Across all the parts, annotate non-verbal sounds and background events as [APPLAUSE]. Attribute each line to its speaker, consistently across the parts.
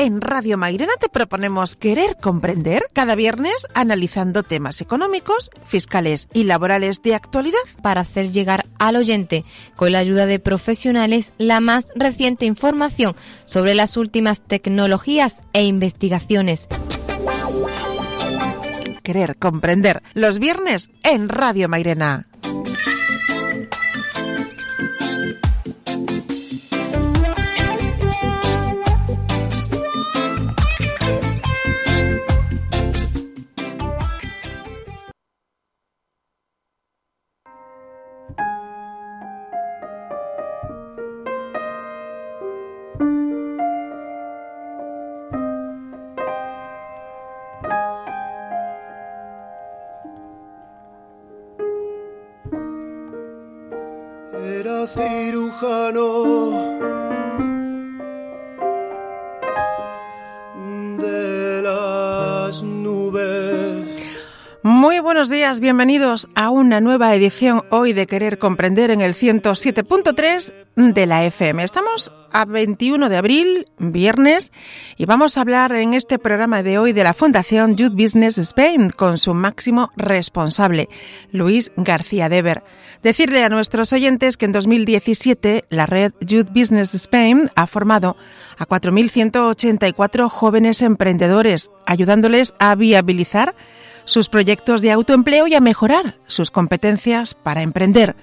Speaker 1: en Radio Mairena te proponemos querer comprender cada viernes analizando temas económicos, fiscales y laborales de actualidad
Speaker 2: para hacer llegar al oyente, con la ayuda de profesionales, la más reciente información sobre las últimas tecnologías e investigaciones.
Speaker 1: Querer comprender los viernes en Radio Mairena. Días, bienvenidos a una nueva edición hoy de Querer Comprender en el 107.3 de la FM. Estamos a 21 de abril, viernes, y vamos a hablar en este programa de hoy de la Fundación Youth Business Spain con su máximo responsable, Luis García Dever. Decirle a nuestros oyentes que en 2017 la red Youth Business Spain ha formado a 4.184 jóvenes emprendedores, ayudándoles a viabilizar sus proyectos de autoempleo y a mejorar sus competencias para emprender,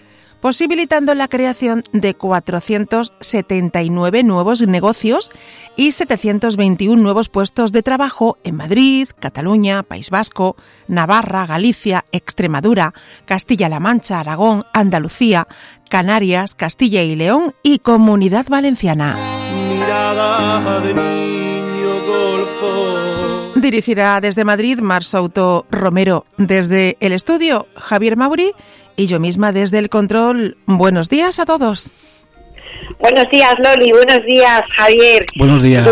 Speaker 1: posibilitando la creación de 479 nuevos negocios y 721 nuevos puestos de trabajo en Madrid, Cataluña, País Vasco, Navarra, Galicia, Extremadura, Castilla-La Mancha, Aragón, Andalucía, Canarias, Castilla y León y Comunidad Valenciana. Dirigirá desde Madrid Mar Souto Romero. Desde el estudio, Javier Mauri y yo misma desde el control. Buenos días a todos.
Speaker 3: Buenos días, Loli. Buenos días, Javier.
Speaker 4: Buenos días.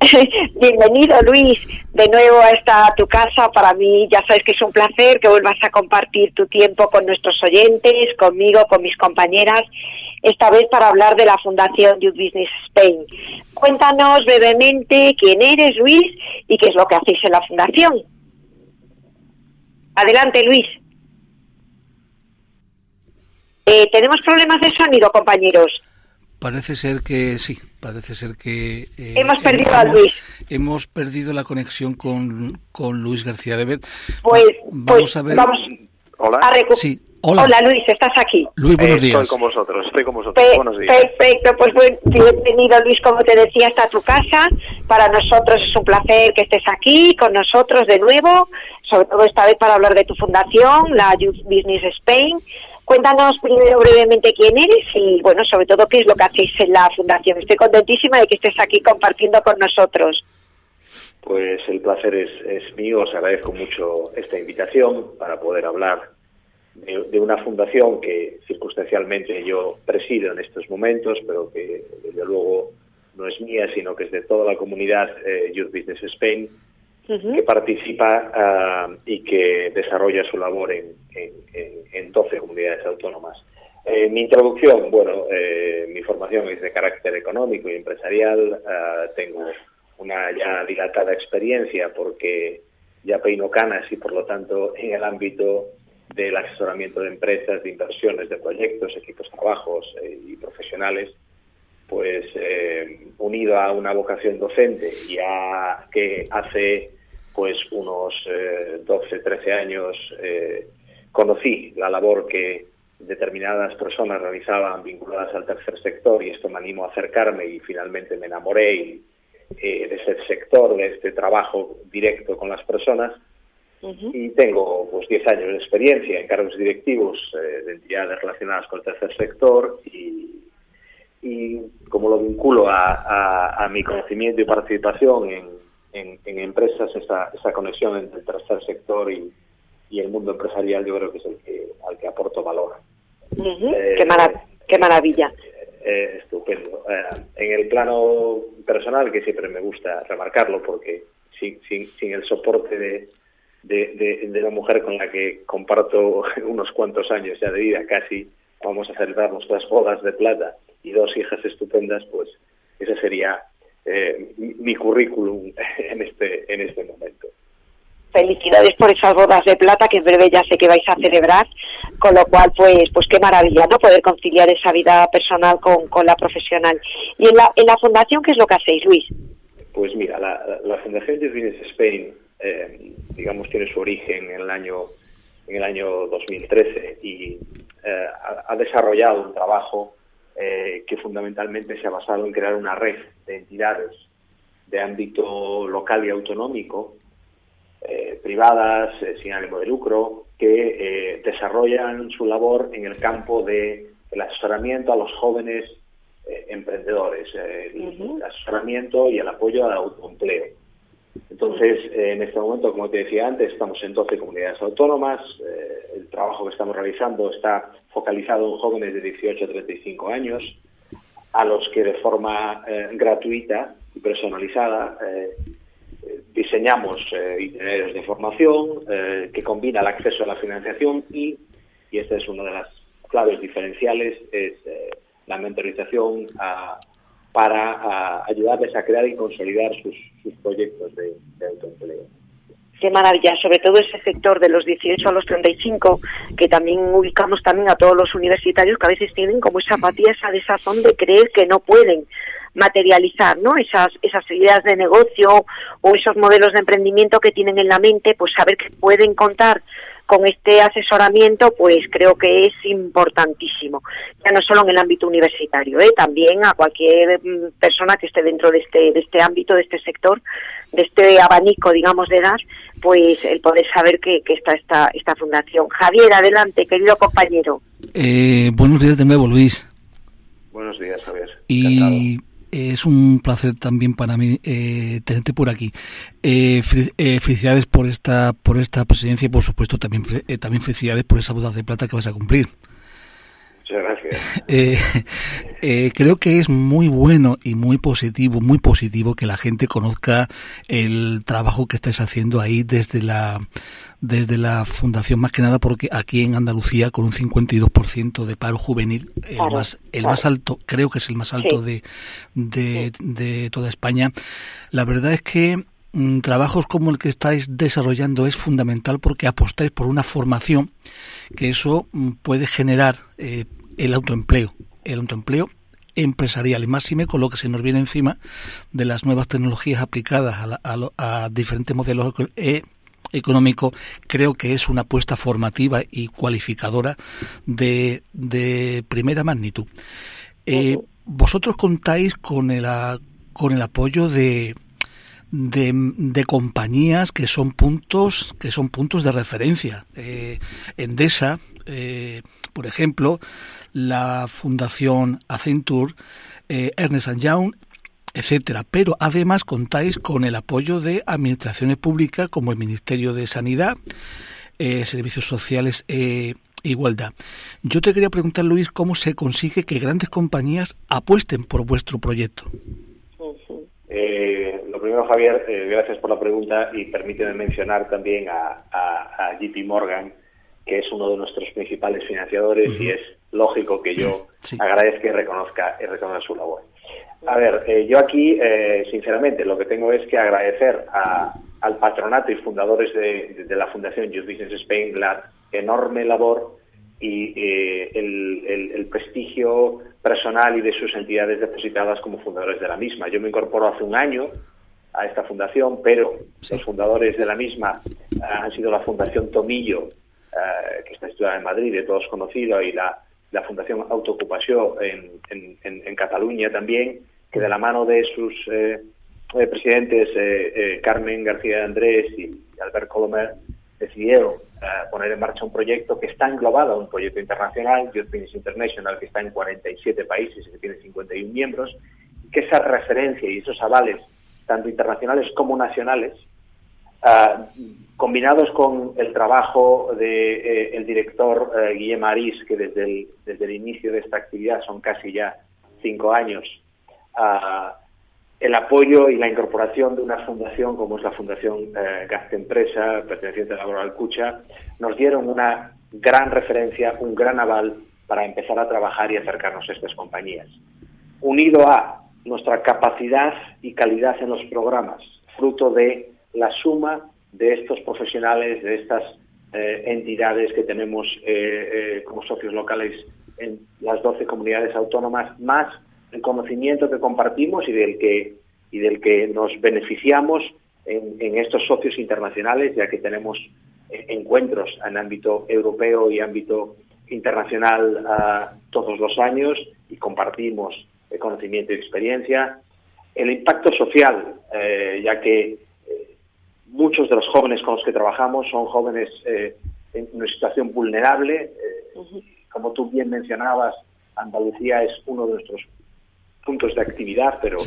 Speaker 4: [LAUGHS]
Speaker 3: Bienvenido, Luis, de nuevo a esta tu casa. Para mí, ya sabes que es un placer que vuelvas a compartir tu tiempo con nuestros oyentes, conmigo, con mis compañeras esta vez para hablar de la Fundación Youth Business Spain. Cuéntanos brevemente quién eres, Luis, y qué es lo que hacéis en la Fundación. Adelante, Luis. Eh, ¿Tenemos problemas de sonido, compañeros?
Speaker 4: Parece ser que sí, parece ser que...
Speaker 3: Eh, hemos perdido a Luis.
Speaker 4: Hemos perdido la conexión con, con Luis García de Ver.
Speaker 3: Pues, vamos pues a ver... Vamos
Speaker 5: Hola.
Speaker 3: A sí, Hola. Luis, ¿estás aquí?
Speaker 4: Luis, buenos días.
Speaker 5: Estoy con vosotros, estoy con vosotros. buenos días.
Speaker 3: Perfecto, pues bienvenido Luis, como te decía, hasta tu casa. Para nosotros es un placer que estés aquí con nosotros de nuevo, sobre todo esta vez para hablar de tu fundación, la Youth Business Spain. Cuéntanos primero brevemente quién eres y, bueno, sobre todo qué es lo que hacéis en la fundación. Estoy contentísima de que estés aquí compartiendo con nosotros.
Speaker 5: Pues el placer es, es mío, os agradezco mucho esta invitación para poder hablar de, una fundación que circunstancialmente yo presido en estos momentos, pero que desde luego no es mía, sino que es de toda la comunidad eh, Youth Business Spain, que participa ah, y que desarrolla su labor en, en, 12 comunidades autónomas. Eh, mi introducción, bueno, eh, mi formación es de carácter económico y empresarial. Ah, tengo una ya dilatada experiencia porque ya peino canas y por lo tanto en el ámbito del asesoramiento de empresas, de inversiones, de proyectos, equipos trabajos eh, y profesionales, pues eh, unido a una vocación docente y a que hace pues unos 12, eh, 13 años conocí la labor que determinadas personas realizaban vinculadas al tercer sector y esto me animó a acercarme y finalmente me enamoré de ese sector, de este trabajo directo con las personas y tengo pues 10 años de experiencia en cargos directivos eh, de entidades relacionadas con el tercer sector y, y como lo vinculo a, a, mi conocimiento y participación en, en, empresas, esa, esa, conexión entre el tercer sector y, y, el mundo empresarial yo creo que es el que, al que aporto valor.
Speaker 3: Eh, qué, qué, maravilla.
Speaker 5: Eh, estupendo. en el plano personal, que siempre me gusta remarcarlo porque sin, sin, sin el soporte de de, de, la mujer con la que comparto [LAUGHS] unos cuantos años ya de vida, casi vamos a celebrar nuestras bodas de plata y dos hijas estupendas, pues esa sería mi currículum [LAUGHS] en este, en este momento
Speaker 3: felicidades por esas bodas de plata que en breve ya sé que vais a celebrar, con lo cual pues pues qué maravilla, ¿no? Poder conciliar esa vida personal con, con la profesional. Y en la, en la fundación, ¿qué es lo que hacéis, Luis?
Speaker 5: Pues mira, la, la Fundación de Business Spain, eh, digamos, tiene su origen en el año en el año 2013 y eh, ha, desarrollado un trabajo eh, que fundamentalmente se ha basado en crear una red de entidades de ámbito local y autonómico eh, privadas sin ánimo de lucro que desarrollan su labor en el campo de el asesoramiento a los jóvenes emprendedores, el asesoramiento y el apoyo al autoempleo. Entonces, en este momento, como te decía antes, estamos en 12 comunidades autónomas. el trabajo que estamos realizando está focalizado en jóvenes de 18 a 35 años, a los que de forma gratuita y personalizada diseñamos eh, itinerarios de formación eh, que combina el acceso a la financiación y, y esta es una de las claves diferenciales, es eh, la mentorización para ayudarles a crear y consolidar sus, proyectos de, de autoempleo.
Speaker 3: Qué maravilla, sobre todo ese sector de los 18 a los 35, que también ubicamos también a todos los universitarios que a veces tienen como esa apatía, esa desazón de creer que no pueden materializar ¿no? esas ideas de negocio o esos modelos de emprendimiento que tienen en la mente, pues saber que pueden contar con este asesoramiento, pues creo que es importantísimo. Ya no solo en el ámbito universitario, ¿eh? también a cualquier mm, persona que esté dentro de este, de este ámbito, de este sector, de este abanico, digamos, de edad, pues el poder saber que, que está esta, esta fundación. Javier, adelante, querido compañero.
Speaker 4: Eh, buenos días de nuevo, Luis.
Speaker 5: Buenos días, Javier.
Speaker 4: Y es un placer también para mí eh, tenerte por aquí. Eh, eh, felicidades por esta por esta presidencia y por supuesto también también felicidades por esa boda de plata que vas a cumplir.
Speaker 5: Muchas gracias. [LAUGHS]
Speaker 4: creo que es muy bueno y muy positivo, muy positivo que la gente conozca el trabajo que estáis haciendo ahí desde la desde la fundación más que nada porque aquí en Andalucía con un 52% de paro juvenil el más el más alto creo que es el más alto de, de, toda España. La verdad es que mm, trabajos como el que estáis desarrollando es fundamental porque apostáis por una formación que eso mm, puede generar eh, el autoempleo el autoempleo empresarial y máxime con lo que se nos viene encima de las nuevas tecnologías aplicadas a, a diferentes modelos eh, económico, creo que es una apuesta formativa y cualificadora de, de primera magnitud. Eh, vosotros contáis con el, con el apoyo de, de, compañías que son puntos que son puntos de referencia. Eh, Endesa, eh, por ejemplo, la Fundación Accenture, Ernest Young etcétera. Pero además contáis con el apoyo de administraciones públicas como el Ministerio de Sanidad, eh, Servicios Sociales e Igualdad. Yo te quería preguntar, Luis, cómo se consigue que grandes compañías apuesten por vuestro proyecto.
Speaker 5: Eh, lo primero, Javier, gracias por la pregunta y permíteme mencionar también a, a, JP Morgan, que es uno de nuestros principales financiadores y es lógico que yo agradezca y reconozca, y reconozca su labor. A ver, eh, yo aquí, eh, sinceramente, lo que tengo es que agradecer al patronato y fundadores de, la Fundación Youth Business Spain la enorme labor y eh, el, prestigio personal y de sus entidades depositadas como fundadores de la misma. Yo me incorporo hace un año a esta fundación, pero los fundadores de la misma han sido la Fundación Tomillo, que está estudiada en Madrid, de todos conocido, y la, Fundación Autoocupación en, en Cataluña también, que de la mano de sus eh, eh, presidentes eh, Carmen García Andrés y Albert Colomer decidieron poner en marcha un proyecto que está englobado en un proyecto internacional, Youth Business International, que está en 47 países y que tiene 51 miembros, que esa referencia y esos avales, tanto internacionales como nacionales, combinados con el trabajo del el director Guillermo Arís, que desde el, desde el inicio de esta actividad son casi ya cinco años, el apoyo y la incorporación de una fundación como es la Fundación eh, Empresa, perteneciente a la Laboral Cucha, nos dieron una gran referencia, un gran aval para empezar a trabajar y acercarnos a estas compañías. Unido a nuestra capacidad y calidad en los programas, fruto de la suma de estos profesionales, de estas eh, entidades que tenemos eh, eh, como socios locales en las 12 comunidades autónomas, más el conocimiento que compartimos y del que, y del que nos beneficiamos en, estos socios internacionales, ya que tenemos encuentros en ámbito europeo y ámbito internacional uh, todos los años y compartimos conocimiento y experiencia. El impacto social, eh, ya que eh, muchos de los jóvenes con los que trabajamos son jóvenes eh, en una situación vulnerable. Como tú bien mencionabas, Andalucía es uno de nuestros puntos de actividad, pero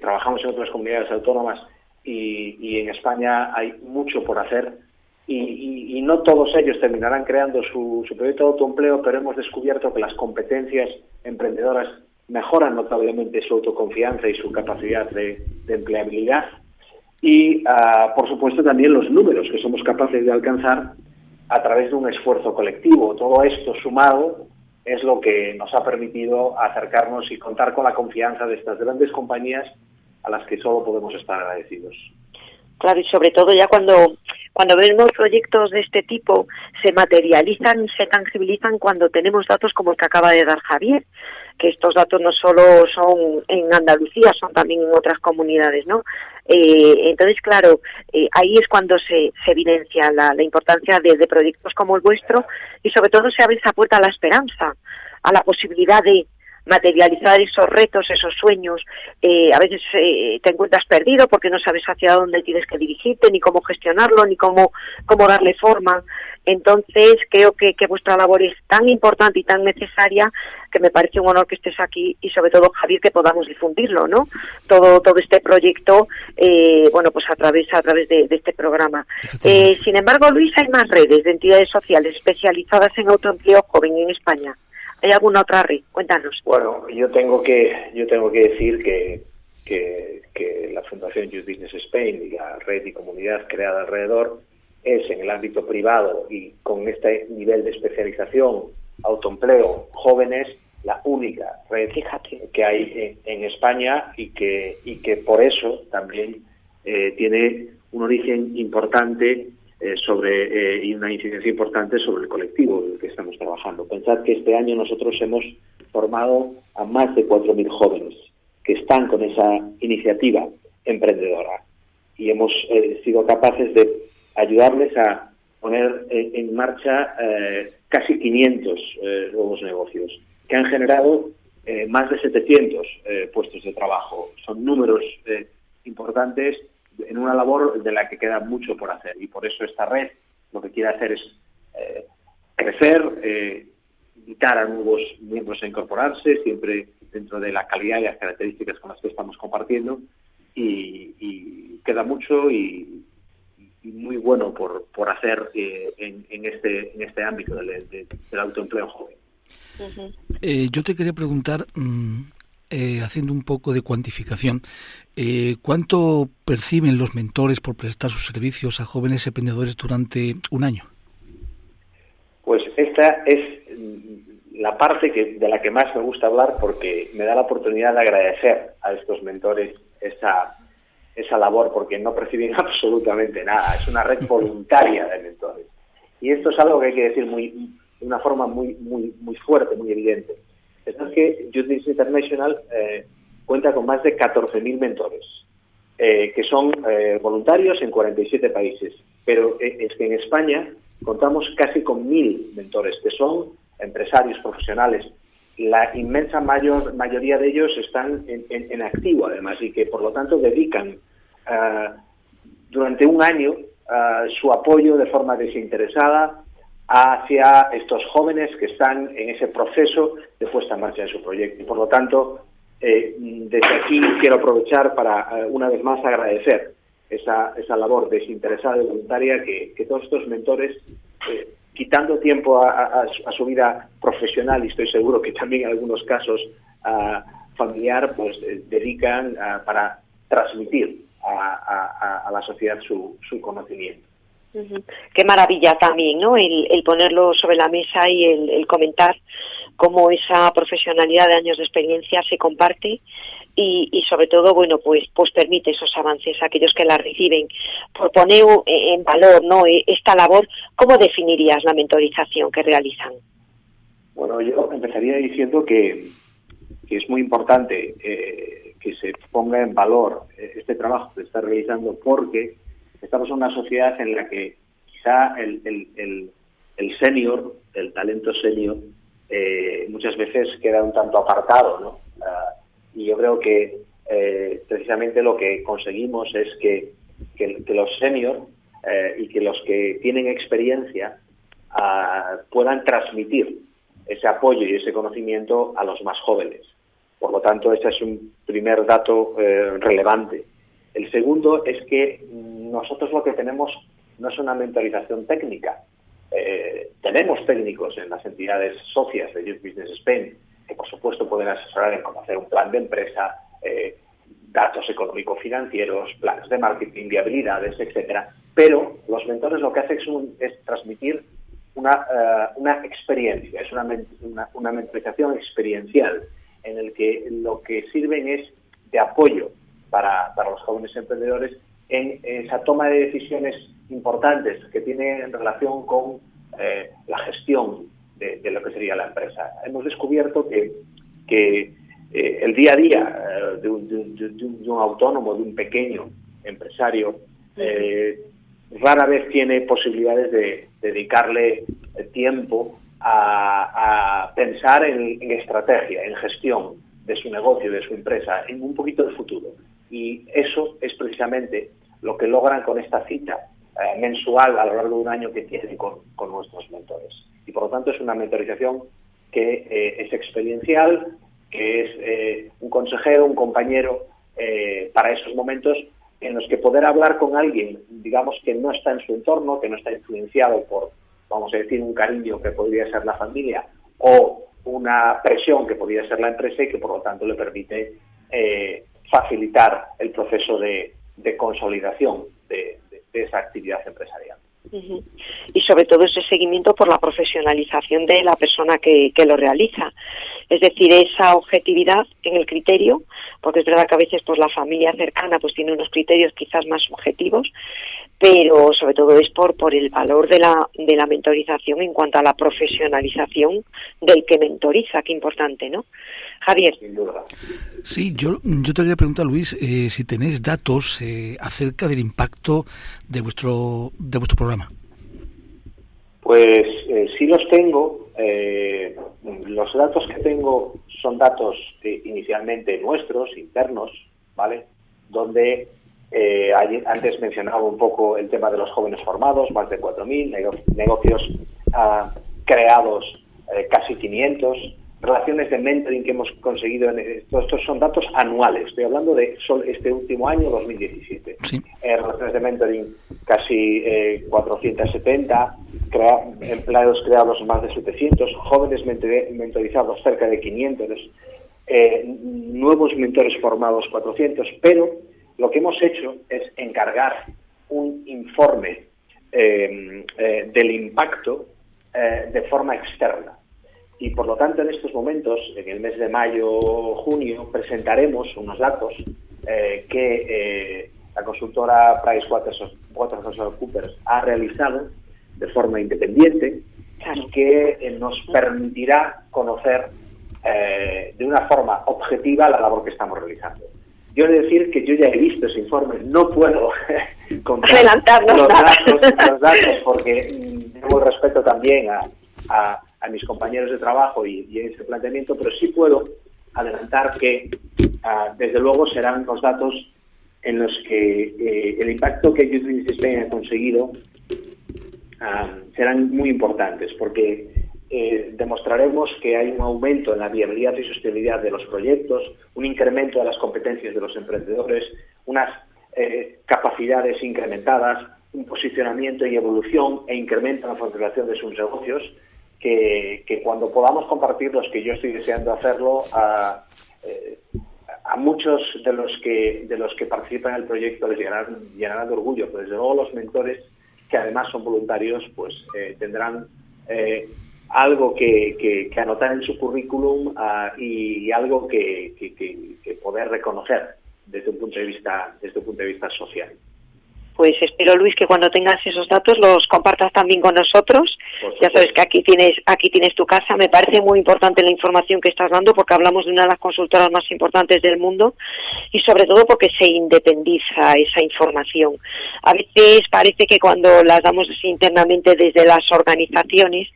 Speaker 5: trabajamos en otras comunidades autónomas y, y en España hay mucho por hacer y, no todos ellos terminarán creando su, proyecto de autoempleo, pero hemos descubierto que las competencias emprendedoras mejoran notablemente su autoconfianza y su capacidad de, empleabilidad. Y, ah, por supuesto, también los números que somos capaces de alcanzar a través de un esfuerzo colectivo. Todo esto sumado es lo que nos ha permitido acercarnos y contar con la confianza de estas grandes compañías a las que solo podemos estar agradecidos.
Speaker 3: Claro, y sobre todo ya cuando, cuando vemos proyectos de este tipo, se materializan, se tangibilizan cuando tenemos datos como el que acaba de dar Javier, que estos datos no solo son en Andalucía, son también en otras comunidades, ¿no? Eh, entonces, claro, eh, ahí es cuando se, se evidencia la, la importancia de, de proyectos como el vuestro y sobre todo se abre esa puerta a la esperanza, a la posibilidad de, materializar esos retos, esos sueños. Eh, a veces eh, te encuentras perdido porque no sabes hacia dónde tienes que dirigirte, ni cómo gestionarlo, ni cómo, cómo darle forma. Entonces, creo que, que vuestra labor es tan importante y tan necesaria que me parece un honor que estés aquí y sobre todo, Javier, que podamos difundirlo, ¿no? Todo, todo este proyecto, eh, bueno, pues a través, a través de, de este programa. Eh, sin embargo, Luis, hay más redes de entidades sociales especializadas en autoempleo joven en España. ¿Hay alguna otra red? Cuéntanos.
Speaker 5: Bueno, yo tengo que, yo tengo que decir que, que, la Fundación Youth Business Spain y la red y comunidad creada alrededor es en el ámbito privado y con este nivel de especialización, autoempleo, jóvenes, la única red que hay en, España y que, y que por eso también eh, tiene un origen importante eh, sobre eh, y una incidencia importante sobre el colectivo en el que estamos trabajando. Pensad que este año nosotros hemos formado a más de 4.000 jóvenes que están con esa iniciativa emprendedora y hemos eh, sido capaces de ayudarles a poner en marcha casi 500 nuevos negocios que han generado más de 700 puestos de trabajo. Son números importantes en una labor de la que queda mucho por hacer y por eso esta red lo que quiere hacer es eh, crecer, eh, invitar a nuevos miembros a incorporarse, siempre dentro de la calidad y las características con las que estamos compartiendo y, queda mucho y, muy bueno por, por hacer eh, en, este, en este ámbito del, autoempleo joven.
Speaker 4: yo te quería preguntar, mm, haciendo un poco de cuantificación, eh, ¿Cuánto perciben los mentores por prestar sus servicios a jóvenes emprendedores durante un año?
Speaker 5: Pues esta es la parte que, de la que más me gusta hablar porque me da la oportunidad de agradecer a estos mentores esa, esa labor porque no perciben [LAUGHS] absolutamente nada. Es una red voluntaria de mentores. Y esto es algo que hay que decir muy, de una forma muy, muy, muy fuerte, muy evidente. Es que Youth International eh, cuenta con más de 14.000 mentores, eh, que son eh, voluntarios en 47 países. Pero es que en España contamos casi con 1.000 mentores, que son empresarios profesionales. La inmensa mayor, mayoría de ellos están en, activo, además, y que por lo tanto dedican durante un año su apoyo de forma desinteresada hacia estos jóvenes que están en ese proceso de puesta en marcha de su proyecto. Y por lo tanto, eh, desde aquí quiero aprovechar para eh, una vez más agradecer esa, esa labor desinteresada y voluntaria que, todos estos mentores, eh, quitando tiempo a, su vida profesional y estoy seguro que también en algunos casos familiar, pues dedican para transmitir a, la sociedad su, su conocimiento.
Speaker 3: Qué maravilla también, ¿no? El, ponerlo sobre la mesa y el, comentar cómo esa profesionalidad de años de experiencia se comparte y, sobre todo bueno pues pues permite esos avances a aquellos que la reciben. Por poner en valor no e, esta labor cómo definirías la mentorización que realizan
Speaker 5: bueno yo empezaría diciendo que, que es muy importante eh, que se ponga en valor eh, este trabajo que se está realizando porque estamos en una sociedad en la que quizá el, el, el, senior el talento senior eh, muchas veces queda un tanto apartado no uh, y yo creo que eh, precisamente lo que conseguimos es que, que, los seniors eh, y que los que tienen experiencia uh, puedan transmitir ese apoyo y ese conocimiento a los más jóvenes. Por lo tanto, ese es un primer dato eh, relevante. El segundo es que nosotros lo que tenemos no es una mentorización técnica. Eh, tenemos técnicos en las entidades socias de Youth Business Spain que por supuesto pueden asesorar en conocer un plan de empresa, eh, datos económico-financieros, planes de marketing, viabilidades, etcétera. Pero los mentores lo que hacen es, un, es transmitir una, uh, una, experiencia, es una, una, una mentorización experiencial en el que lo que sirven es de apoyo para, para los jóvenes emprendedores en esa toma de decisiones importantes que tienen relación con eh, la gestión de, de, lo que sería la empresa. Hemos descubierto que, que eh, el día a día eh, de, un, de, de, un, autónomo, de un pequeño empresario, rara vez tiene posibilidades de, dedicarle tiempo a, a pensar en, en, estrategia, en gestión de su negocio, de su empresa, en un poquito de futuro. Y eso es precisamente lo que logran con esta cita eh, mensual a lo largo de un año que tienen con, con nuestros mentores. Y por lo tanto es una mentorización que eh, es experiencial, que es eh, un consejero, un compañero eh, para esos momentos en los que poder hablar con alguien, digamos que no está en su entorno, que no está influenciado por, vamos a decir, un cariño que podría ser la familia o una presión que podría ser la empresa y que por lo tanto le permite eh, facilitar el proceso de, consolidación de, esa actividad empresarial.
Speaker 3: Y sobre todo ese seguimiento por la profesionalización de la persona que, que, lo realiza. Es decir, esa objetividad en el criterio, porque es verdad que a veces pues la familia cercana pues tiene unos criterios quizás más subjetivos, pero sobre todo es por, por el valor de la, de la mentorización en cuanto a la profesionalización del que mentoriza, qué importante, ¿no? Javier.
Speaker 4: Sí, yo, yo te quería preguntar, Luis, eh, si tenéis datos eh, acerca del impacto de vuestro, de vuestro programa.
Speaker 5: Pues eh, sí los tengo. Eh, los datos que tengo son datos eh, inicialmente nuestros, internos, ¿vale? Donde eh, antes mencionaba un poco el tema de los jóvenes formados, más de 4.000, negocios uh, creados eh, casi 500, relaciones de mentoring que hemos conseguido. En esto, estos son datos anuales. Estoy hablando de este último año, 2017.
Speaker 4: Sí.
Speaker 5: Eh, relaciones de mentoring casi eh, 470, crea, empleados creados más de 700, jóvenes mentorizados cerca de 500, eh, nuevos mentores formados 400, pero lo que hemos hecho es encargar un informe eh, eh, del impacto de forma externa y por lo tanto en estos momentos, en el mes de mayo junio, presentaremos unos datos eh, que eh, la consultora PricewaterhouseCoopers ha realizado de forma independiente y que eh, nos permitirá conocer eh, de una forma objetiva la labor que estamos realizando. Yo he de decir que yo ya he visto ese informe, no puedo [LAUGHS]
Speaker 3: contar
Speaker 5: los datos, los [LAUGHS] datos porque tengo respeto también a, a a mis compañeros de trabajo y, y ese planteamiento, pero sí puedo adelantar que uh, desde luego serán los datos en los que eh, el impacto que Youth Spain ha conseguido uh, serán muy importantes porque eh, demostraremos que hay un aumento en la viabilidad y sostenibilidad de los proyectos, un incremento de las competencias de los emprendedores, unas eh, capacidades incrementadas, un posicionamiento y evolución e incremento en la facturación de sus negocios, que, cuando podamos compartir los que yo estoy deseando hacerlo a, eh, a muchos de los que de los que participan en el proyecto les llenarán, llenarán de orgullo, pero desde luego los mentores que además son voluntarios pues eh, tendrán eh, algo que, que, anotar en su currículum ah, y, algo que, que, poder reconocer desde un punto de vista desde un punto de vista social
Speaker 3: pues espero Luis que cuando tengas esos datos los compartas también con nosotros. Ya sabes que aquí tienes aquí tienes tu casa. Me parece muy importante la información que estás dando porque hablamos de una de las consultoras más importantes del mundo y sobre todo porque se independiza esa información. A veces parece que cuando las damos internamente desde las organizaciones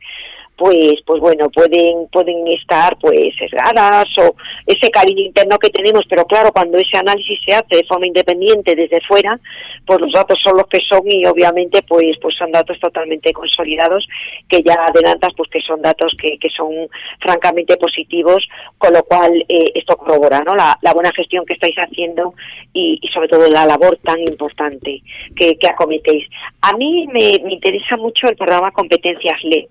Speaker 3: pues pues bueno pueden pueden estar pues sesgadas o ese cariño interno que tenemos. Pero claro cuando ese análisis se hace de forma independiente desde fuera pues los datos son los que son y obviamente pues pues son datos totalmente consolidados que ya adelantas pues que son datos que, que son francamente positivos con lo cual eh, esto corrobora no la, buena gestión que estáis haciendo y, sobre todo la labor tan importante que, que acometéis. A mí me, me interesa mucho el programa competencias LED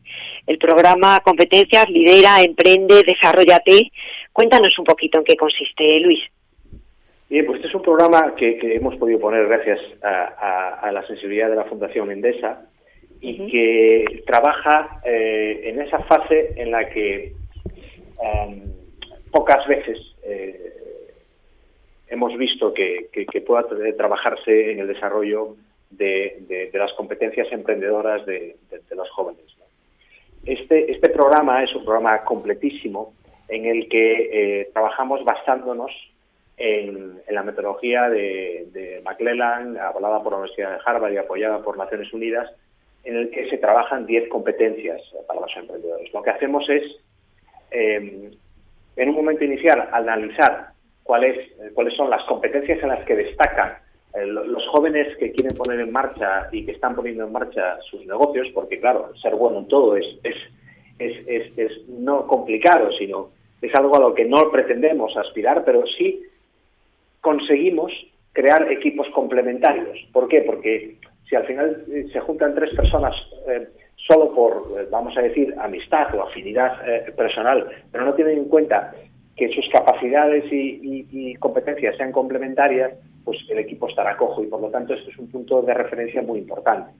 Speaker 3: el programa Competencias Lidera, Emprende, Desarrollate. Cuéntanos un poquito en qué consiste, Luis.
Speaker 5: Bien, pues este es un programa que, hemos podido poner gracias a, la sensibilidad de la Fundación Endesa y que trabaja eh, en esa fase en la que em, pocas veces eh, hemos visto que, pueda trabajarse en el desarrollo de, las competencias emprendedoras de los jóvenes. Este, este programa es un programa completísimo en el que eh, trabajamos basándonos en, la metodología de, de, McClellan, por la Universidad de Harvard y apoyada por Naciones Unidas, en el que se trabajan 10 competencias para los emprendedores. Lo que hacemos es, eh, en un momento inicial, analizar cuáles, cuáles son las competencias en las que destacan los jóvenes que quieren poner en marcha y que están poniendo en marcha sus negocios, porque claro, ser bueno en todo es, es, es, es, no complicado, sino es algo a lo que no pretendemos aspirar, pero sí conseguimos crear equipos complementarios. ¿Por qué? Porque si al final eh, se juntan tres personas eh, solo por, vamos a decir, amistad o afinidad personal, pero no tienen en cuenta que sus capacidades y, competencias sean complementarias, pues el equipo estará cojo y por lo tanto esto es un punto de referencia muy importante.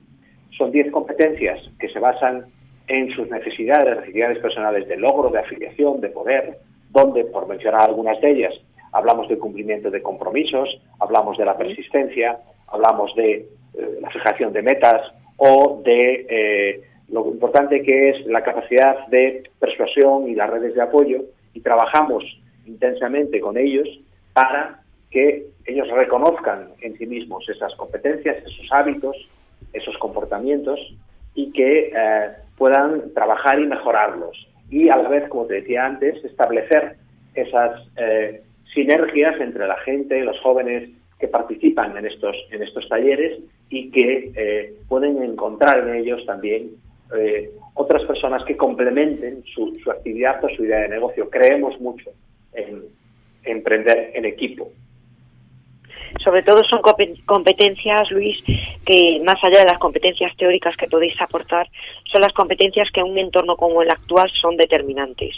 Speaker 5: Son 10 competencias que se basan en sus necesidades, necesidades personales de logro, de afiliación, de poder, donde, por mencionar algunas de ellas, hablamos del cumplimiento de compromisos, hablamos de la persistencia, hablamos de eh, la fijación de metas o de eh, lo importante que es la capacidad de persuasión y las redes de apoyo y trabajamos intensamente con ellos para que ellos reconozcan en sí mismos esas competencias, esos hábitos, esos comportamientos y que eh, puedan trabajar y mejorarlos. Y a la vez, como te decía antes, establecer esas eh, sinergias entre la gente, los jóvenes que participan en estos, en estos talleres y que eh, pueden encontrar en ellos también otras personas que complementen su, actividad o su idea de negocio. Creemos mucho en, emprender en equipo.
Speaker 3: Sobre todo son competencias, Luis, que más allá de las competencias teóricas que podéis aportar, son las competencias que en un entorno como el actual son determinantes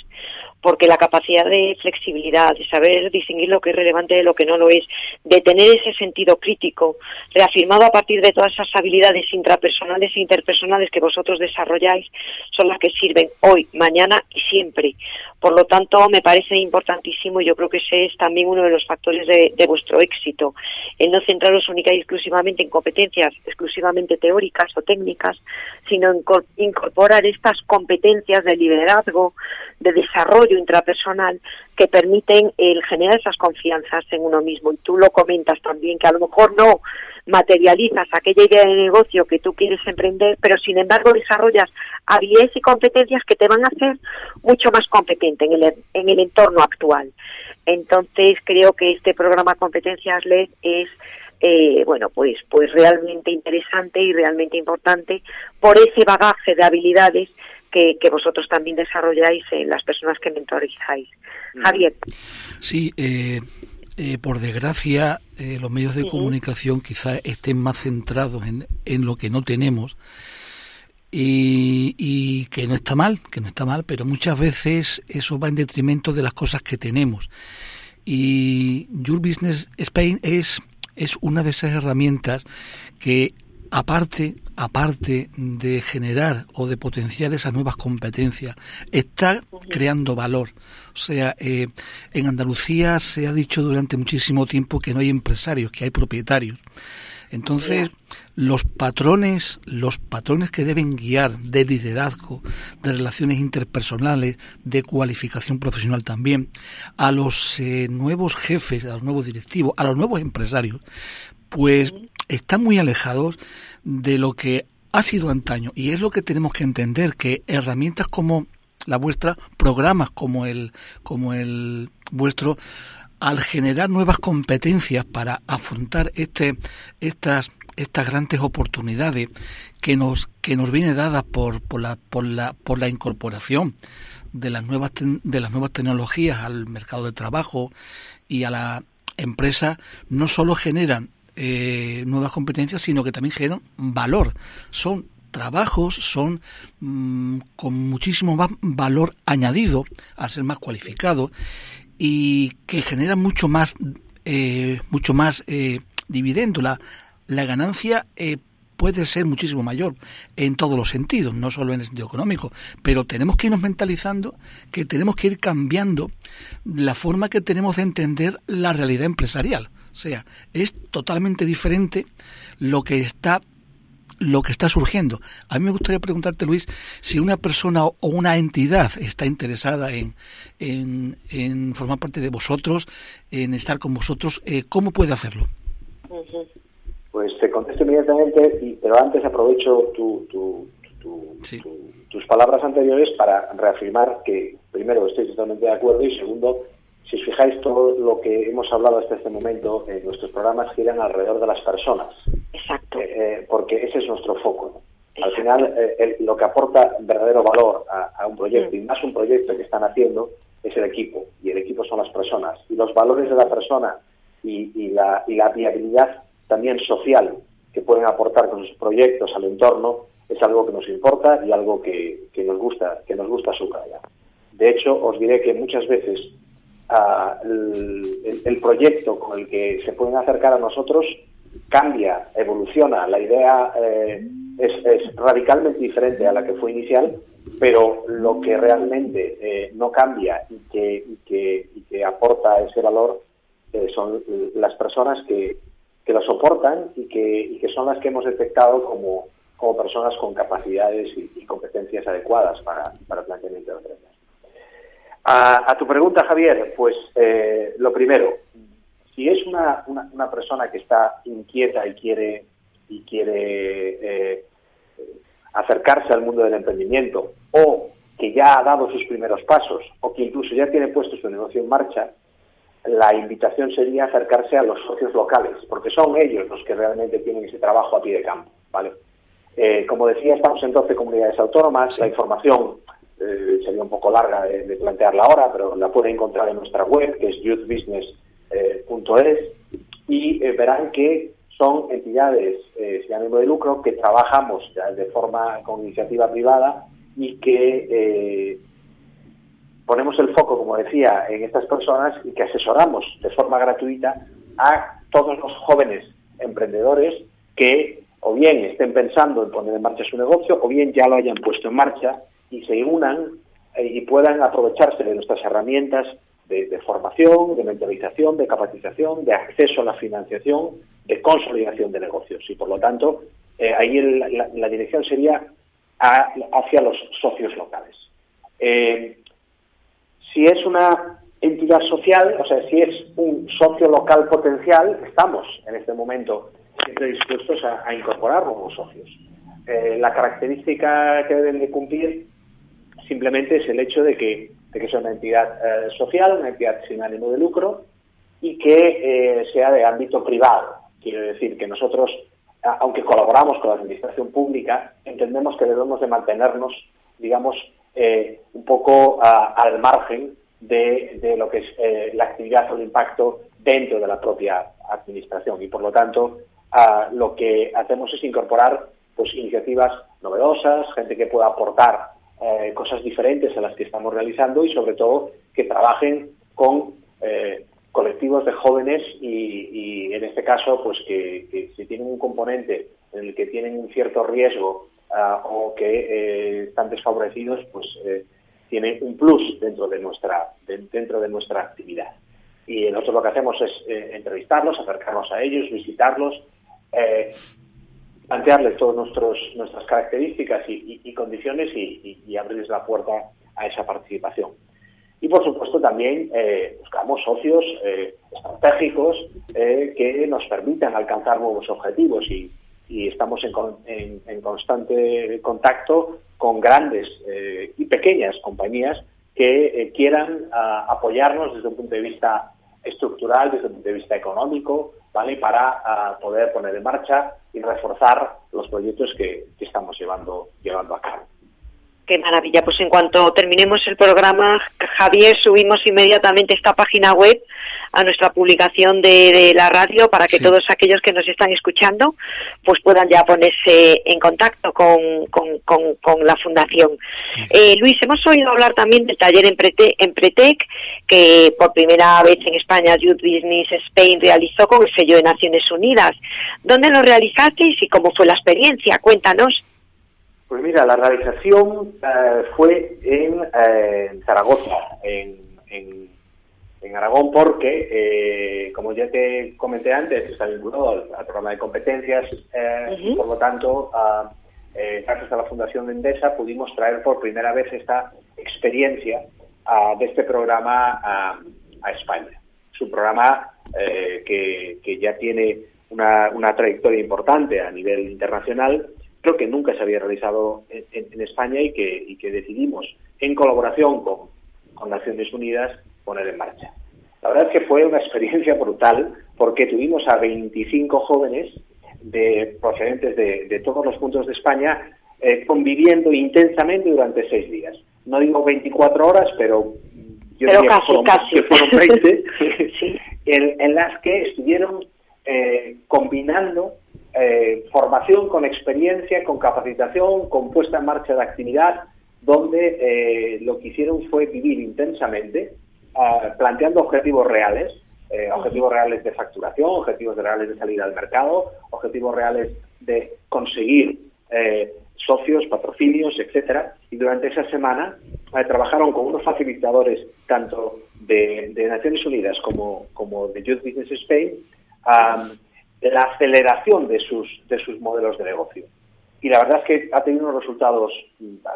Speaker 3: porque la capacidad de flexibilidad, de saber distinguir lo que es relevante de lo que no lo es, de tener ese sentido crítico, reafirmado a partir de todas esas habilidades intrapersonales e interpersonales que vosotros desarrolláis, son las que sirven hoy, mañana y siempre. Por lo tanto, me parece importantísimo y yo creo que ese es también uno de los factores de, de vuestro éxito, el no centraros única y exclusivamente en competencias exclusivamente teóricas o técnicas, sino en incorporar estas competencias de liderazgo, de desarrollo intrapersonal que permiten el generar esas confianzas en uno mismo. Y tú lo comentas también, que a lo mejor no materializas aquella idea de negocio que tú quieres emprender, pero sin embargo desarrollas habilidades y competencias que te van a hacer mucho más competente en el, en el entorno actual. Entonces creo que este programa Competencias LED es eh, bueno, pues, pues realmente interesante y realmente importante por ese bagaje de habilidades que, vosotros también desarrolláis en las personas que mentorizáis. Mm. Javier.
Speaker 4: Sí, eh, eh, por desgracia, eh, los medios de comunicación quizá estén más centrados en, en lo que no tenemos. Y, y, que no está mal, que no está mal, pero muchas veces eso va en detrimento de las cosas que tenemos. Y Your Business Spain es, es una de esas herramientas que aparte, aparte de generar o de potenciar esas nuevas competencias, está creando valor. O sea, eh, en Andalucía se ha dicho durante muchísimo tiempo que no hay empresarios, que hay propietarios. Entonces, los patrones, los patrones que deben guiar de liderazgo, de relaciones interpersonales, de cualificación profesional también, a los eh, nuevos jefes, a los nuevos directivos, a los nuevos empresarios, pues están muy alejados de lo que ha sido antaño. Y es lo que tenemos que entender, que herramientas como la vuestra, programas como el, como el vuestro, al generar nuevas competencias para afrontar este, estas, estas grandes oportunidades que nos, que nos viene dadas por, por, la, por, la, por la incorporación de las, nuevas, de las nuevas tecnologías al mercado de trabajo y a la empresa, no solo generan eh, nuevas competencias, sino que también generan valor. Son trabajos, son mm, con muchísimo más valor añadido al ser más cualificado y que generan mucho más, eh, mucho más eh, dividendo. La, la ganancia eh, puede ser muchísimo mayor en todos los sentidos, no solo en el sentido económico, pero tenemos que irnos mentalizando que tenemos que ir cambiando la forma que tenemos de entender la realidad empresarial. O sea, es totalmente diferente lo que está lo que está surgiendo. A mí me gustaría preguntarte, Luis, si una persona o una entidad está interesada en, en, formar parte de vosotros, en estar con vosotros, eh, ¿cómo puede hacerlo?
Speaker 5: Pues te contesto inmediatamente, pero antes aprovecho tus palabras anteriores para reafirmar que, primero, estoy totalmente de acuerdo y, segundo, si os fijáis, todo lo que hemos hablado hasta este momento en nuestros programas giran alrededor de las personas.
Speaker 3: Exacto.
Speaker 5: Eh, eh, porque ese es nuestro foco. Al final, eh, lo que aporta verdadero valor a, un proyecto, y más un proyecto que están haciendo, es el equipo. Y el equipo son las personas. Y los valores de la persona y, la, y la viabilidad también social que pueden aportar con sus proyectos al entorno es algo que nos importa y algo que, nos gusta que nos gusta subrayar. De hecho, os diré que muchas veces ah, el, proyecto con el que se pueden acercar a nosotros cambia, evoluciona. La idea eh, es, radicalmente diferente a la que fue inicial, pero lo que realmente eh, no cambia y que, que, aporta ese valor eh, son las personas que, que lo soportan y que, son las que hemos detectado como, como personas con capacidades y, competencias adecuadas para, para planteamiento de empresas. A, a, tu pregunta, Javier, pues eh, lo primero, si es una, una, persona que está inquieta y quiere, y quiere eh, acercarse al mundo del emprendimiento o que ya ha dado sus primeros pasos o que incluso ya tiene puesto su negocio en marcha, la invitación sería acercarse a los socios locales, porque son ellos los que realmente tienen ese trabajo a pie de campo, ¿vale? Eh, como decía, estamos en 12 comunidades autónomas, la información eh, sería un poco larga de, plantearla ahora, pero la pueden encontrar en nuestra web, que es youthbusiness.es, eh, y verán que son entidades sin ánimo de lucro que trabajamos de forma con iniciativa privada y que ponemos el foco, como decía, en estas personas y que asesoramos de forma gratuita a todos los jóvenes emprendedores que o bien estén pensando en poner en marcha su negocio o bien ya lo hayan puesto en marcha y se unan eh, y puedan aprovecharse de nuestras herramientas de, formación, de mentalización, de capacitación, de acceso a la financiación, de consolidación de negocios. Y por lo tanto, eh, ahí la, dirección sería hacia los socios locales. Eh, si es una entidad social, o sea, si es un socio local potencial, estamos en este momento siempre dispuestos a, a incorporarlo como socios. Eh, la característica que deben de cumplir simplemente es el hecho de que, de que sea una entidad eh, social, una entidad sin ánimo de lucro y que eh, sea de ámbito privado. Quiero decir que nosotros, aunque colaboramos con la administración pública, entendemos que debemos de mantenernos, digamos, eh, un poco al margen de, lo que es eh, la actividad o el impacto dentro de la propia administración. Y por lo tanto lo que hacemos es incorporar pues iniciativas novedosas, gente que pueda aportar eh, cosas diferentes a las que estamos realizando y sobre todo que trabajen con colectivos de jóvenes y, en este caso pues que, si tienen un componente en el que tienen un cierto riesgo ah, o que eh, están desfavorecidos, pues eh, tiene un plus dentro de nuestra dentro de nuestra actividad. Y nosotros lo que hacemos es eh, entrevistarlos, acercarnos a ellos, visitarlos, plantearles todas nuestras características y, condiciones y, abrirles la puerta a esa participación. Y por supuesto también buscamos socios estratégicos que nos permitan alcanzar nuevos objetivos y, y estamos en, en, constante contacto con grandes eh, y pequeñas compañías que eh, quieran ah, apoyarnos desde un punto de vista estructural, desde un punto de vista económico, ¿vale? Para ah, poder poner en marcha y reforzar los proyectos que, que estamos llevando, llevando a cabo.
Speaker 3: Qué maravilla. Pues en cuanto terminemos el programa, Javier, subimos inmediatamente esta página web a nuestra publicación de, la radio para que todos aquellos que nos están escuchando pues puedan ya ponerse en contacto con, con, la fundación. Eh, Luis, hemos oído hablar también del taller en, en Pretec que por primera vez en España Youth Business Spain realizó con el sello de Naciones Unidas. ¿Dónde lo realizasteis y cómo fue la experiencia? Cuéntanos.
Speaker 5: Pues mira, la realización eh, fue en, eh, Zaragoza, en, en, Aragón, porque, eh, como ya te comenté antes, está vinculado al, programa de competencias y, por lo tanto, gracias a la Fundación de Endesa, pudimos traer por primera vez esta experiencia de este programa a, España. Es un programa que, que, ya tiene una, una trayectoria importante a nivel internacional creo que nunca se había realizado en, España y que, y que decidimos, en colaboración con, con Naciones Unidas, poner en marcha. La verdad es que fue una experiencia brutal porque tuvimos a 25 jóvenes de, procedentes de, todos los puntos de España eh, conviviendo intensamente durante seis días. No digo 24 horas, pero yo
Speaker 3: pero diría casi,
Speaker 5: que, fueron, 20, [LAUGHS] [LAUGHS] en, las que estuvieron eh, combinando eh, formación con experiencia, con capacitación, con puesta en marcha de actividad, donde eh, lo que hicieron fue vivir intensamente, ah, planteando objetivos reales, eh, objetivos reales de facturación, objetivos reales de salida al mercado, objetivos reales de conseguir socios, patrocinios, etcétera. Y durante esa semana trabajaron con unos facilitadores tanto de, Naciones Unidas como, como de Youth Business Spain la aceleración de sus, de sus modelos de negocio. Y la verdad es que ha tenido unos resultados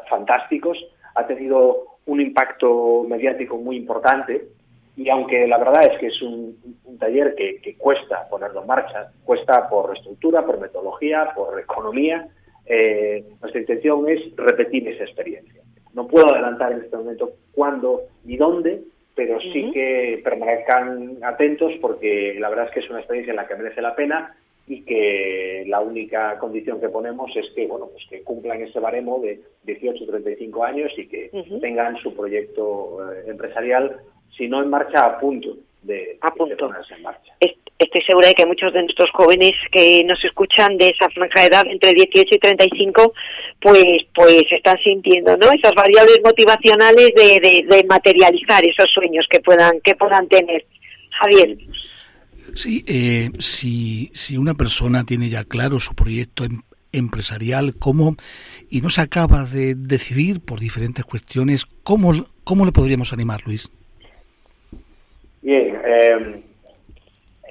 Speaker 5: fantásticos, ha tenido un impacto mediático muy importante y aunque la verdad es que es un, taller que, cuesta ponerlo en marcha, cuesta por estructura, por metodología, por economía, eh, nuestra intención es repetir esa experiencia. No puedo adelantar en este momento cuándo ni dónde, pero sí que permanezcan atentos porque la verdad es que es una experiencia en la que merece la pena y que la única condición que ponemos es que bueno pues que cumplan ese baremo de 18 35 años y que tengan su proyecto eh, empresarial si no en marcha a punto de,
Speaker 3: a punto.
Speaker 5: ponerse en marcha.
Speaker 3: Estoy segura de que muchos de nuestros jóvenes que nos escuchan de esa franja de edad entre 18 y 35 pues pues están sintiendo no esas variables motivacionales de, de, materializar esos sueños que puedan que puedan tener. Javier.
Speaker 4: Sí eh, si si una persona tiene ya claro su proyecto em, empresarial cómo y no se acaba de decidir por diferentes cuestiones cómo cómo le podríamos animar Luis
Speaker 5: bien eh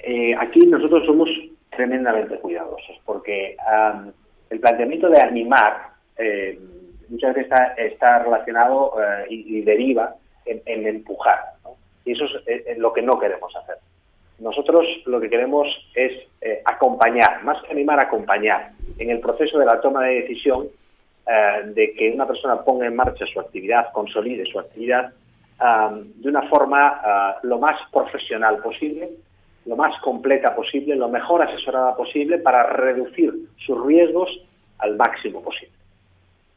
Speaker 5: eh, aquí nosotros somos tremendamente cuidadosos porque el planteamiento de animar eh, muchas veces está, relacionado eh, y, deriva en, empujar. Y eso es, lo que no queremos hacer. Nosotros lo que queremos es acompañar, más que animar, acompañar en el proceso de la toma de decisión de que una persona ponga en marcha su actividad, consolide su actividad de una forma lo más profesional posible, lo más completa posible, lo mejor asesorada posible para reducir sus riesgos al máximo posible.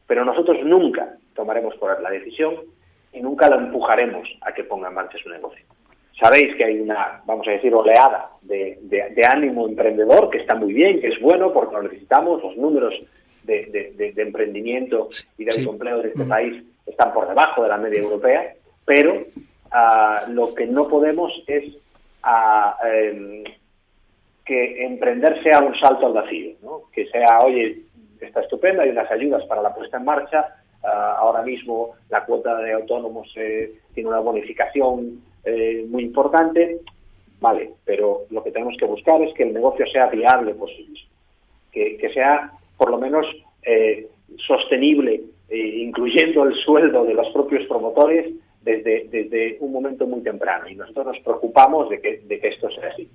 Speaker 5: Pero nosotros nunca tomaremos por la decisión y nunca lo empujaremos a que ponga en marcha su negocio. Sabéis que hay una, vamos a decir, oleada de, ánimo emprendedor que está muy bien, que es bueno porque lo necesitamos, los números de, emprendimiento y de empleo de este mm. país están por debajo de la media europea, pero ah, lo que no podemos es em, que emprender sea un salto al vacío, ¿no? que sea, oye, está estupenda, hay unas ayudas para la puesta en marcha, ah, ahora mismo la cuota de autónomos eh, tiene una bonificación eh, muy importante, vale, pero lo que tenemos que buscar es que el negocio sea viable por sí mismo, que, que sea por lo menos eh, sostenible, incluyendo el sueldo de los propios promotores desde, desde un momento muy temprano. Y nosotros nos preocupamos de que, de que esto sea así.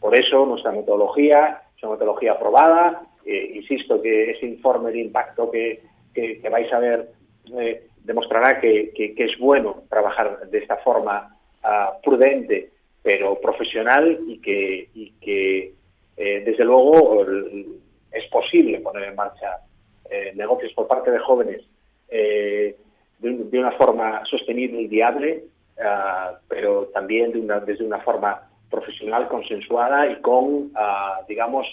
Speaker 5: Por eso nuestra metodología es una metodología aprobada. Eh, insisto que ese informe de impacto que, que, vais a ver eh, demostrará que, que, es bueno trabajar de esta forma uh, prudente pero profesional y que, que eh, desde luego es posible poner en marcha negocios por parte de jóvenes de, una forma sostenible y viable, uh, pero también de una, desde una forma profesional, consensuada y con, uh, digamos,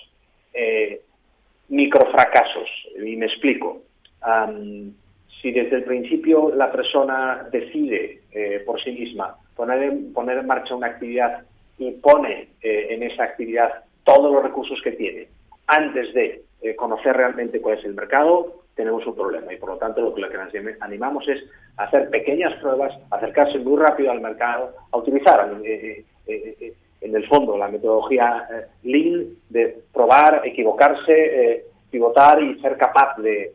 Speaker 5: microfracasos. Y me explico. Um, si desde el principio la persona decide eh, por sí misma poner en, poner en marcha una actividad y pone eh, en esa actividad todos los recursos que tiene antes de eh, conocer realmente cuál es el mercado, tenemos un problema. Y por lo tanto, lo que, nos animamos es hacer pequeñas pruebas, acercarse muy rápido al mercado, a utilizar eh, en el fondo la metodología eh, Lean de probar, equivocarse, eh, pivotar y ser capaz de,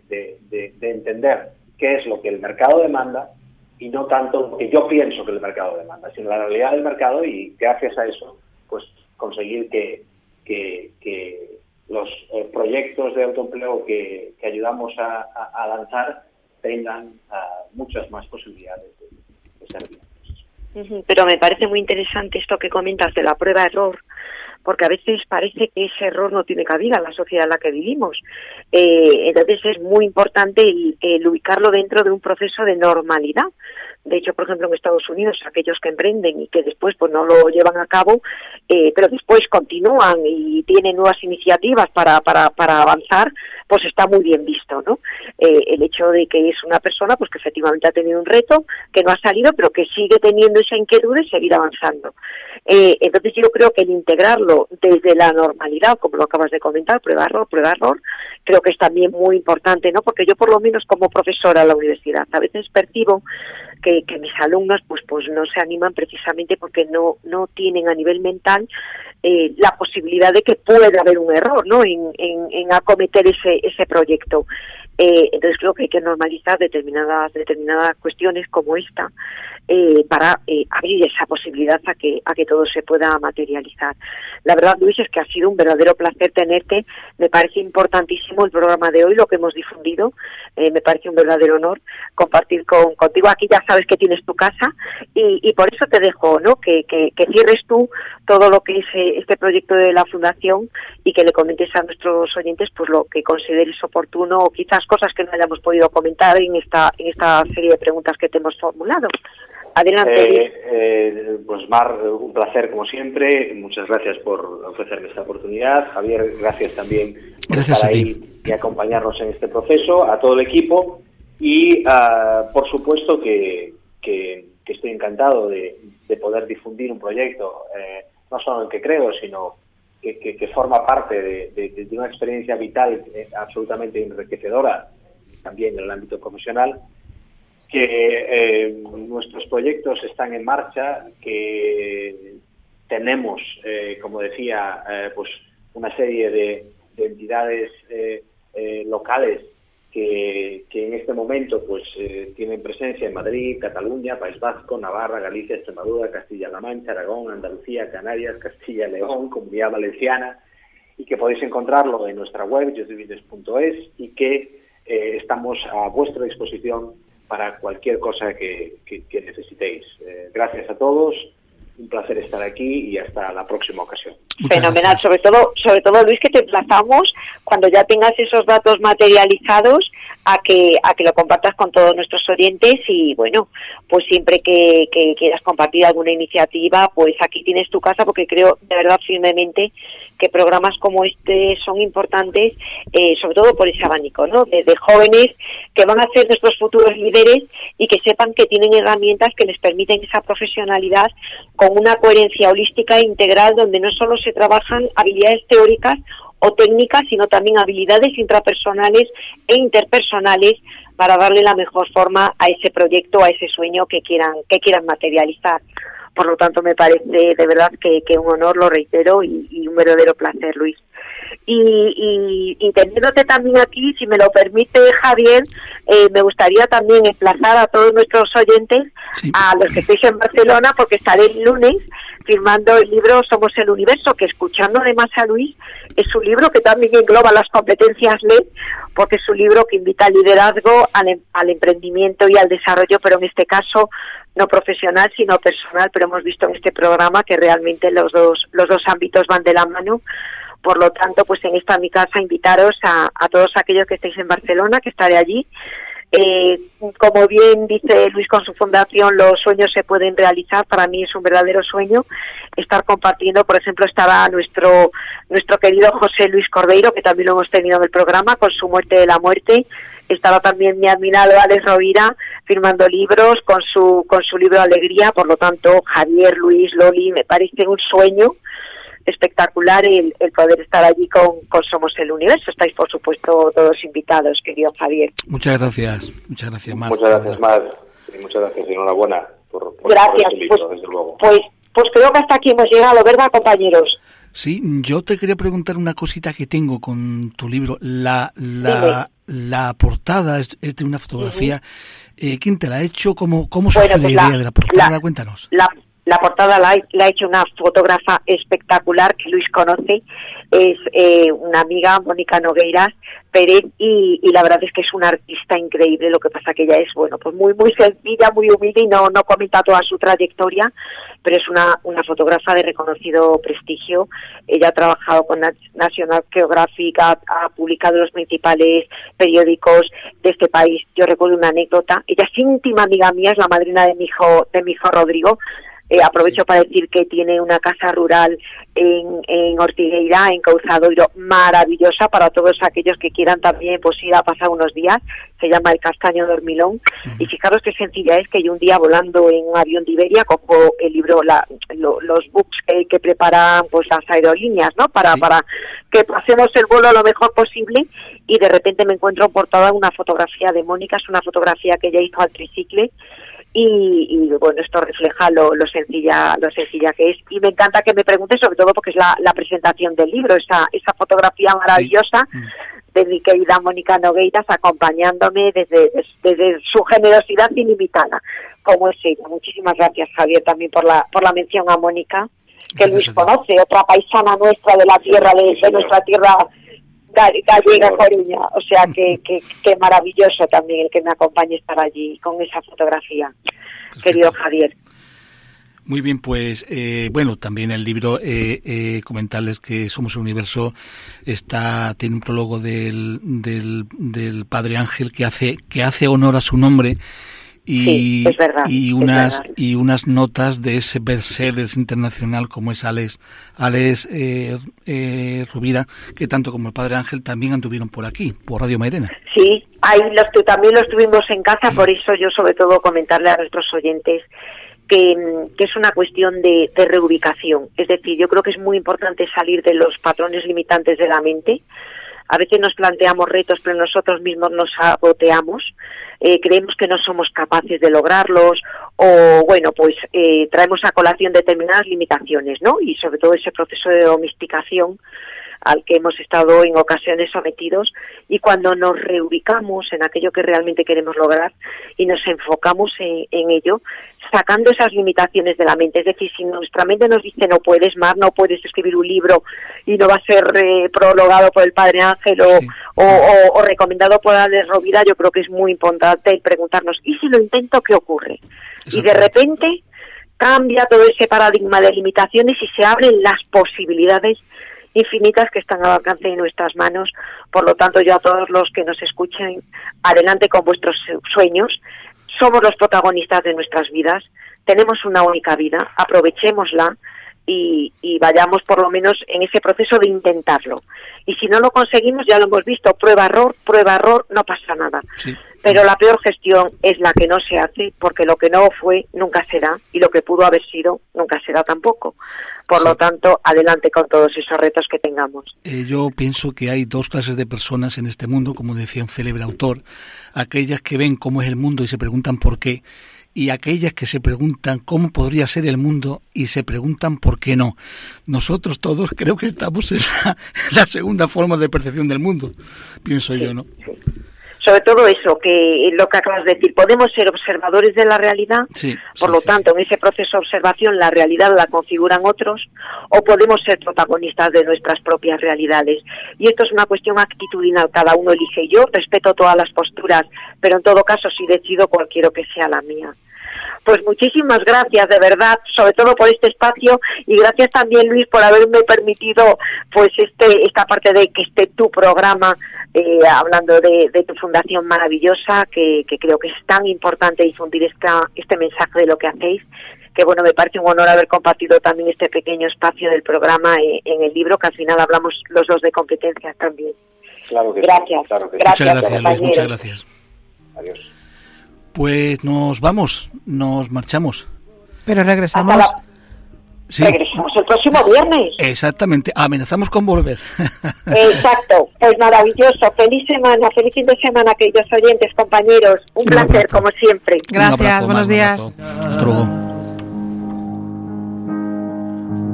Speaker 5: entender qué es lo que el mercado demanda y no tanto lo que yo pienso que el mercado demanda, sino la realidad del mercado y gracias a eso pues conseguir que, los eh, proyectos de autoempleo que, ayudamos a, lanzar tengan ah, muchas más posibilidades de, de ser
Speaker 3: pero me parece muy interesante esto que comentas de la prueba-error, porque a veces parece que ese error no tiene cabida en la sociedad en la que vivimos. Eh, entonces es muy importante el, ubicarlo dentro de un proceso de normalidad. De hecho, por ejemplo, en Estados Unidos, aquellos que emprenden y que después pues no lo llevan a cabo, eh, pero después continúan y tienen nuevas iniciativas para, para, para avanzar, pues está muy bien visto, ¿no? Eh, el hecho de que es una persona pues que efectivamente ha tenido un reto, que no ha salido, pero que sigue teniendo esa inquietud de seguir avanzando. Eh, entonces yo creo que el integrarlo desde la normalidad, como lo acabas de comentar, prueba error, prueba error, creo que es también muy importante, ¿no? Porque yo por lo menos como profesora en la universidad a veces percibo que, mis alumnos pues pues no se animan precisamente porque no no tienen a nivel mental eh, la posibilidad de que pueda haber un error ¿no? en, en, acometer ese, ese proyecto. Eh, entonces creo que hay que normalizar determinadas determinadas cuestiones como esta eh, para eh, abrir esa posibilidad a que, a que todo se pueda materializar. La verdad, Luis, es que ha sido un verdadero placer tenerte. Me parece importantísimo el programa de hoy, lo que hemos difundido. Eh, me parece un verdadero honor compartir con, contigo. Aquí ya sabes que tienes tu casa y, por eso te dejo ¿no? que, que, que cierres tú todo lo que es este proyecto de la Fundación y que le comentes a nuestros oyentes pues lo que consideres oportuno o quizás cosas que no hayamos podido comentar en esta, en esta serie de preguntas que te hemos formulado. Adelante.
Speaker 5: Eh, eh, pues Mar, un placer como siempre. Muchas gracias por ofrecerme esta oportunidad. Javier, gracias también por estar ahí y acompañarnos en este proceso, a todo el equipo. Y uh, por supuesto que, que, estoy encantado de, de, poder difundir un proyecto, eh, no solo en el que creo, sino que, que forma parte de, de, una experiencia vital eh, absolutamente enriquecedora también en el ámbito profesional que eh, nuestros proyectos están en marcha, que tenemos, eh, como decía, eh, pues una serie de, entidades locales que, que, en este momento pues tienen presencia en Madrid, Cataluña, País Vasco, Navarra, Galicia, Extremadura, Castilla-La Mancha, Aragón, Andalucía, Canarias, Castilla-León, Comunidad Valenciana, y que podéis encontrarlo en nuestra web, yosdivides.es, y que estamos a vuestra disposición para cualquier cosa que, necesitéis. Eh, gracias a todos, un placer estar aquí y hasta la próxima ocasión.
Speaker 3: Fenomenal, sobre todo, sobre todo Luis, que te emplazamos cuando ya tengas esos datos materializados a que a que lo compartas con todos nuestros oyentes y bueno, pues siempre que, quieras compartir alguna iniciativa, pues aquí tienes tu casa porque creo de verdad firmemente que programas como este son importantes, eh, sobre todo por ese abanico, ¿no? De, jóvenes que van a ser nuestros futuros líderes y que sepan que tienen herramientas que les permiten esa profesionalidad con una coherencia holística e integral donde no solo se trabajan habilidades teóricas o técnicas, sino también habilidades intrapersonales e interpersonales para darle la mejor forma a ese proyecto, a ese sueño que quieran, que quieran materializar. Por lo tanto, me parece de verdad que, un honor, lo reitero, y, un verdadero placer, Luis. Y, y, teniéndote también aquí, si me lo permite Javier, eh, me gustaría también emplazar a todos nuestros oyentes, a los que estéis en Barcelona, porque estaré el lunes firmando el libro Somos el Universo, que escuchando además a Luis, es un libro que también engloba las competencias LED, porque es un libro que invita al liderazgo, al, em, al emprendimiento y al desarrollo, pero en este caso no profesional, sino personal, pero hemos visto en este programa que realmente los dos, los dos ámbitos van de la mano. Por lo tanto, pues en esta mi casa invitaros a, a todos aquellos que estéis en Barcelona, que estaré allí, eh, como bien dice Luis con su fundación, los sueños se pueden realizar. Para mí es un verdadero sueño estar compartiendo. Por ejemplo, estaba nuestro nuestro querido José Luis Cordeiro, que también lo hemos tenido en el programa, con su muerte de la muerte. Estaba también mi admirado Alex Rovira firmando libros con su con su libro Alegría. Por lo tanto, Javier, Luis, Loli, me parece un sueño espectacular el, poder estar allí con, Somos el Universo. Estáis, por supuesto, todos invitados, querido Javier.
Speaker 4: Muchas gracias, muchas gracias, Mar.
Speaker 5: Muchas gracias, Mar. Y muchas gracias, enhorabuena por,
Speaker 3: gracias. Este pues, desde luego. Pues, pues creo que hasta aquí hemos llegado, ¿verdad, compañeros?
Speaker 4: Sí, yo te quería preguntar una cosita que tengo con tu libro. La, la, la portada es, de una fotografía. Eh, ¿Quién te la ha hecho? ¿Cómo, cómo surge la pues idea de la portada? Cuéntanos.
Speaker 3: La, la portada la, ha hecho una fotógrafa espectacular que Luis conoce, es eh, una amiga, Mónica Nogueiras Pérez, y, la verdad es que es una artista increíble, lo que pasa que ella es, bueno, pues muy, muy sencilla, muy humilde y no, no comenta toda su trayectoria, pero es una, una fotógrafa de reconocido prestigio. Ella ha trabajado con National Geographic, ha, ha publicado los principales periódicos de este país. Yo recuerdo una anécdota. Ella es íntima amiga mía, es la madrina de mi hijo, de mi hijo Rodrigo, eh, aprovecho para decir que tiene una casa rural en, en Ortigueira, en Cauzadoiro, maravillosa para todos aquellos que quieran también pues ir a pasar unos días. Se llama el Castaño Dormilón. Y fijaros qué sencilla es que yo un día volando en un avión de Iberia cojo el libro, la, los books que, preparan pues las aerolíneas, ¿no? Para, para que pasemos el vuelo lo mejor posible y de repente me encuentro portada una fotografía de Mónica, es una fotografía que ella hizo al tricicle y, bueno, esto refleja lo, sencilla lo sencilla que es. Y me encanta que me preguntes, sobre todo porque es la, presentación del libro, esa, esa fotografía maravillosa mm. de mi querida Mónica Nogueiras acompañándome desde, desde su generosidad ilimitada, como es ella. Muchísimas gracias, Javier, también por la, por la mención a Mónica, que Luis conoce, otra paisana nuestra de la tierra, de, de nuestra tierra gallega Coruña. O sea que, que, maravilloso también el que me acompañe estar allí con esa fotografía, querido Javier.
Speaker 4: Muy bien, pues eh, bueno, también el libro, eh, eh, comentarles que Somos el Universo está tiene un prólogo del, del, del Padre Ángel que hace que hace honor a su nombre y, y unas y unas notas de ese bestseller internacional como es Alex Alex eh, eh, Rubira que tanto como el Padre Ángel también anduvieron por aquí por Radio Mairena
Speaker 3: sí ahí los también los tuvimos en casa por eso yo sobre todo comentarle a nuestros oyentes que, que, es una cuestión de, de, reubicación. Es decir, yo creo que es muy importante salir de los patrones limitantes de la mente. A veces nos planteamos retos, pero nosotros mismos nos saboteamos eh, creemos que no somos capaces de lograrlos o, bueno, pues eh, traemos a colación determinadas limitaciones, ¿no? Y sobre todo ese proceso de domesticación al que hemos estado en ocasiones sometidos y cuando nos reubicamos en aquello que realmente queremos lograr y nos enfocamos en, ello, sacando esas limitaciones de la mente. Es decir, si nuestra mente nos dice no puedes más, no puedes escribir un libro y no va a ser eh, prologado por el Padre Ángel o, recomendado por la Rovira, yo creo que es muy importante preguntarnos, ¿y si lo intento, qué ocurre? Y de repente cambia todo ese paradigma de limitaciones y se abren las posibilidades infinitas que están al alcance de nuestras manos. Por lo tanto, yo a todos los que nos escuchen, adelante con vuestros sueños. Somos los protagonistas de nuestras vidas. Tenemos una única vida, aprovechémosla y, y, vayamos por lo menos en ese proceso de intentarlo. Y si no lo conseguimos, ya lo hemos visto, prueba-error, prueba-error, no pasa nada. Pero la peor gestión es la que no se hace, porque lo que no fue nunca será, y lo que pudo haber sido nunca será tampoco. Por lo tanto, adelante con todos esos retos que tengamos.
Speaker 4: Eh, yo pienso que hay dos clases de personas en este mundo, como decía un célebre autor, aquellas que ven cómo es el mundo y se preguntan por qué, y aquellas que se preguntan cómo podría ser el mundo y se preguntan por qué no. Nosotros todos [LAUGHS] creo que estamos en la, segunda forma de percepción del mundo, pienso yo, ¿no?
Speaker 3: sobre todo eso, que lo que acabas de decir, podemos ser observadores de la realidad, por lo tanto, en ese proceso de observación la realidad la configuran otros, o podemos ser protagonistas de nuestras propias realidades. Y esto es una cuestión actitudinal, cada uno elige. Yo respeto todas las posturas, pero en todo caso sí decido cualquiera que sea la mía. Pues muchísimas gracias, de verdad, sobre todo por este espacio y gracias también, Luis, por haberme permitido, pues, este, esta parte de que esté tu programa eh, hablando de, tu fundación maravillosa, que, creo que es tan importante difundir esta, este mensaje de lo que hacéis que bueno, me parece un honor haber compartido también este pequeño espacio del programa en, el libro, que al final hablamos los dos de competencias también.
Speaker 5: Claro que
Speaker 3: gracias.
Speaker 4: gracias. Muchas gracias, Luis, muchas gracias. Adiós. Pues nos vamos, nos marchamos.
Speaker 1: Pero regresamos.
Speaker 3: Regresamos el próximo viernes.
Speaker 4: Exactamente, amenazamos con volver. [LAUGHS]
Speaker 3: Exacto, pues maravilloso. Feliz semana, feliz fin de semana, queridos oyentes, compañeros. Un, placer, como siempre.
Speaker 1: Gracias, buenos días.
Speaker 4: Hasta luego.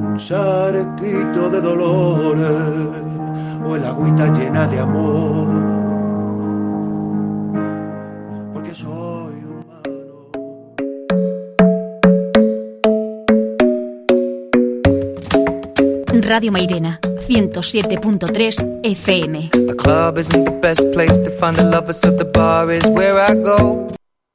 Speaker 6: Un de dolores o el agüita llena de amor. Porque soy
Speaker 7: Radio Mairena, 107.3 FM.